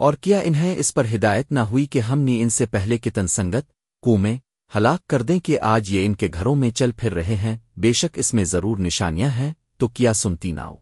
اور کیا انہیں اس پر ہدایت نہ ہوئی کہ ہم نے ان سے پہلے کی تنسنگت کومیں ہلاک کر دیں کہ آج یہ ان کے گھروں میں چل پھر رہے ہیں، بے شک اس میں ضرور نشانیاں ہیں، تو کیا سنتی نہ ہو؟